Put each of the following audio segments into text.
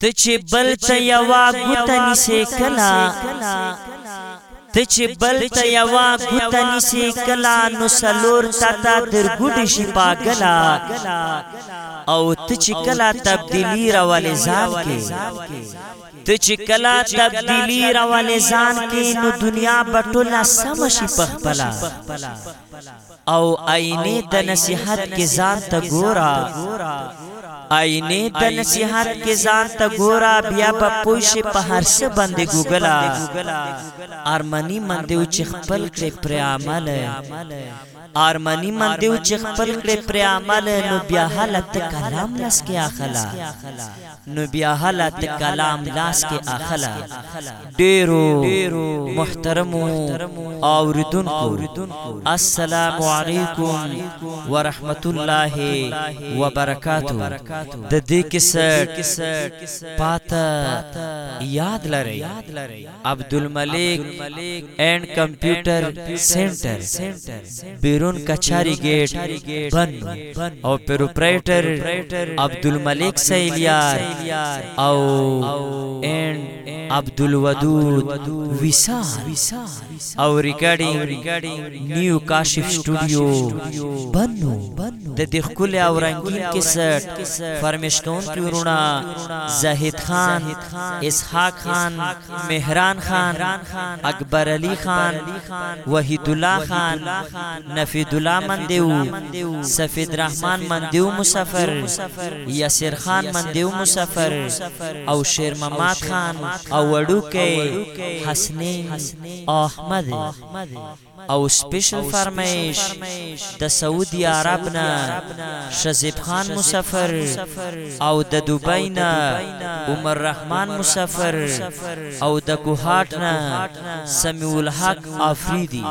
ته چې بل ته یوا ګوته نیسې کلا ته چې بل ته یوا ګوته نیسې کلا نو سلور تا ته درګوډې شي پاګلا او ته چې کلا تبدیلی راولې ځان کې ته چې کلا تبدیلی راولې ځان کې نو دنیا بټوله سم شي پخپلا او آئینې ته نصیحت کې ځان ته ګوره آئینې ته نصیحت کې ځان ته ګوره بیا به پوه شې په هر څه باندې ګوګله ارمنی من دیو چې خپل کړې پر عمل ارمنی من دیو چې خپل کړې پر عمل نو بیا حالت کلام لس کې اخلا نو بیا هله ته کلام لاس کې اخله ډیرو محترمو اوریدونکو السلام علیکم ورحمت الله وبرکاتو د دې کیسه پاته یاد لرئ عبدالملک اینډ کمپیوټر سینټر بیرون کچاری گیټ بن او پروپرایټر عبدالملک سیلیار او اینډ عبدالودود وسال او ریکارډینګ نیو کاشف سټوډیو بنو د دې خپل او رنگین کیسټ فرمیشکون کیورونه زاهد خان اسحاق خان، مهران خان، اکبر علي خان، وحید الله خان، نفید الله مندیو، سفید رحمان مندیو مسافر، یسیر خان مندیو مسافر او شیر مماد خان او وړوکی حسنین احمد. او سپیشل فرمایش د سعودی عرب نه شزیب خان مسفر او د دوبی نه عمر رحمان مسفر او د کوهاټ نه سمیع الحق آفریدی.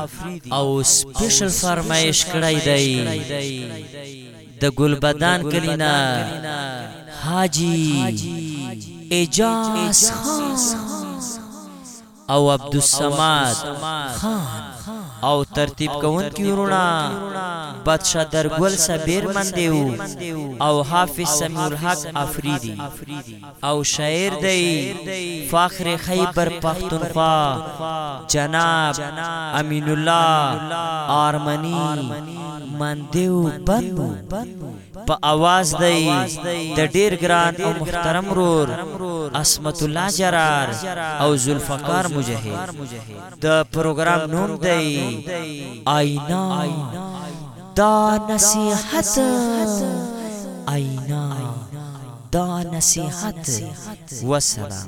او سپیشل فرمایش کړی دی د ګلبدان کلی نه حاجی اعجاز خان. او عبدالصمد خان او ترتیب کوونکي وروڼه بادشاه درګل صبیر مندیو او حافظ سمیع الحق افریدي او شاعر دئ فخر خیبر پښتونخوا جناب امین الله آرمني مندیو بند وو. په اواز دی د ډیر ګران او محترم رور عصمت الله جرار او ذوالفقار مجاهد د پروګرام نوم دی آینا دا نصیحت آینا دا نصیحت وسلام